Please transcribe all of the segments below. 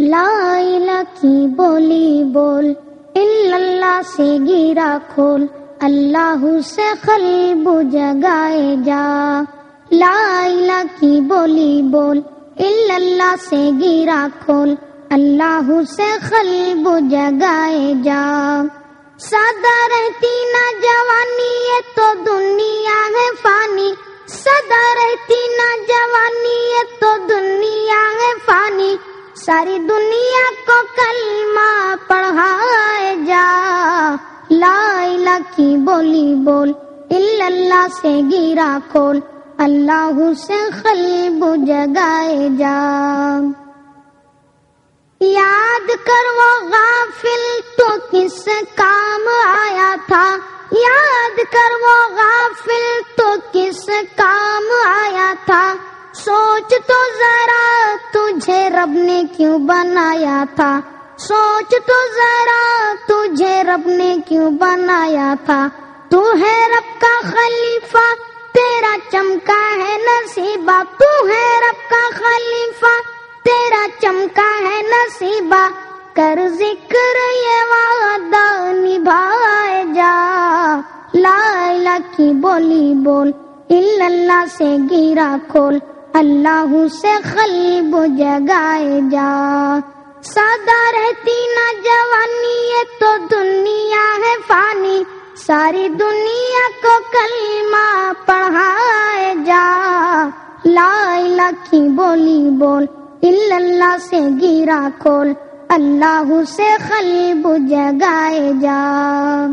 لا الہ کی بولی بول، اللہ سے گیرا کھول، اللہ سے قلب جگائے جا۔ لا الہ کی بولی بول، اللہ سے گیرا کھول، اللہ سے قلب جگائے جا۔ سدا رہتی نہ ساری دنیا کو کلمہ پڑھائے جا۔ لا الہ کی بولی بول اللہ سے گیرا کھول۔ اللہ سے قلب جگائے جا۔ یاد کر وہ غافل تو کس کام آیا تھا؟ یاد کر وہ غافل تو کس کام آیا تھا؟ سوچ تو ذرا رب نے کیوں بنایا تھا؟ سوچ تو ذرا، تجھے رب نے کیوں بنایا تھا؟ تو ہے رب کا خلیفہ، تیرا چمکا ہے نصیبہ۔ تو ہے رب کا خلیفہ، تیرا چمکا ہے نصیبہ۔ کر ذکر یہ وعدہ نبھائے جا۔ لا الہ کی بولی بول اللہ سے گیرا کھول۔ اللہ سے قلب جگائے جا۔ سادہ رہتی نہ جوانی ہے تو دنیا ہے فانی۔ ساری دنیا کو کلمہ پڑھائے جا۔ لا الہ کی بولی بول اللہ سے گیرا کھول۔ اللہ سے قلب جگائے جا۔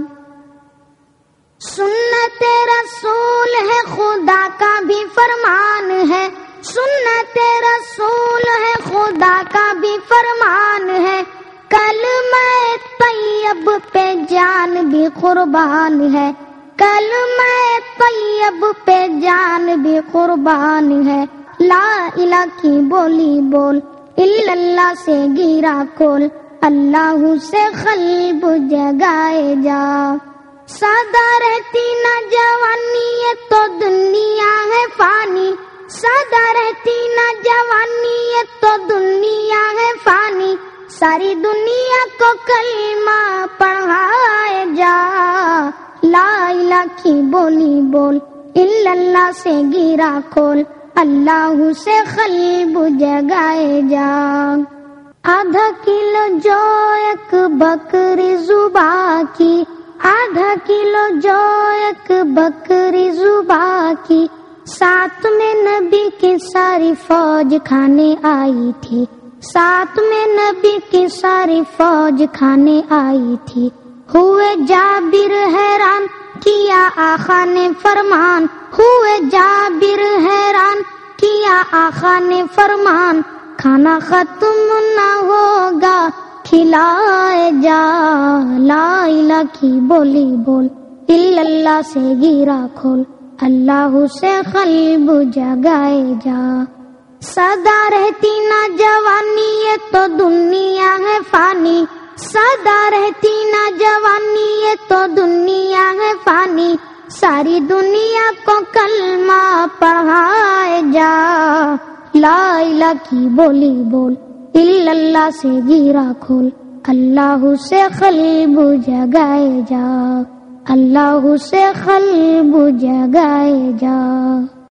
سنت رسول ہے، خدا کا بھی فرمان ہے۔ سنت رسول ہے، خدا کا بھی فرمان ہے۔ کل میں طیب پہ جان بھی قربان ہے۔ کل میں طیب پہ جان بھی قربان ہے۔ لا الہ کی بولی بول، اللہ سے گیرا کھول اللہ سے قلب جگائے جا۔ سادہ رہتی نہ جوانی ہے تو دنیا ہے فانی۔ سادہ رہتی نہ جوانی ہے تو دنیا ہے فانی۔ ساری دنیا کو کلمہ پڑھائے جا۔ لا الہ کی بولی بول، اللہ سے گیرا کھول۔ اللہ سے قلب جگائے جا۔ آدھا کلو جو ایک بکری زبا کی، آدھا کلو جو ایک بکری زبا کی۔ ساتھ میں نبی کی ساری فوج کھانے آئی تھی۔ ساتھ میں نبی کی ساری فوج کھانے آئی تھی۔ ہوئے جابر حیران، کیا آخا نے فرمان؟ ہوئے جابر حیران، کیا آخا نے فرمان؟ کھانا ختم نہ ہوگا، کھلائے جا۔ لا الہ کی بولی بول اللہ سے گیرا کھول۔ اللہ سے قلب جگائے جا۔ سدا رہتی نہ جوانی ہے تو دنیا ہے فانی۔ سدا رہتی نہ جوانی ہے تو دنیا ہے فانی۔ ساری دنیا کو کلمہ پڑھائے جا۔ لا الہ کی بولی بول اللہ سے گیرا کھول۔ اللہ سے قلب جگائے جا۔ اللہ سے قلب جگائے جا۔